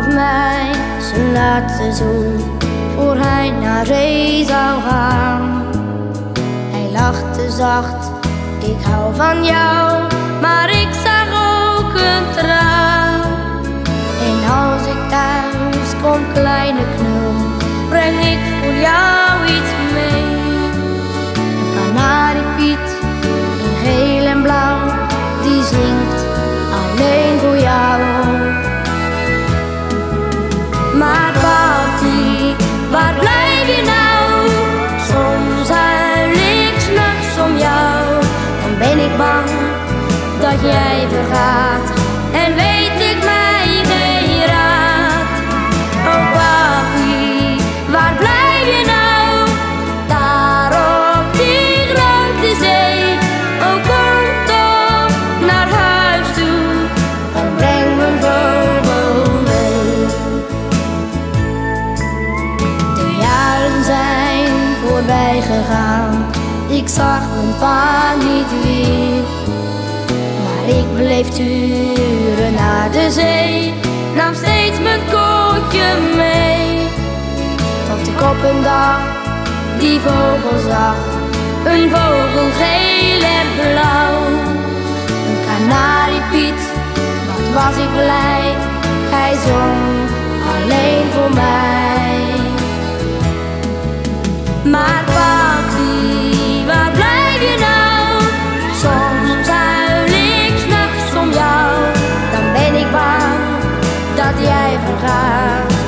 mij zijn laatste zoen voor hij naar zee zou gaan. Hij lachte zacht, ik hou van jou, maar ik zag ook een traan. En als ik thuis kom, kleine knul, breng ik voor jou Maar papi, waar blijf je nou? Soms huil ik s'nachts om jou. Dan ben ik bang dat jij vergaat en weet Ik zag mijn pa niet weer. Maar ik bleef turen naar de zee. Nam steeds mijn kootje mee. Tot ik op een dag die vogel zag. Een vogel geel en blauw. Een kanariepiet, wat was ik blij. Hij zong alleen voor mij. Maar jij vergaat.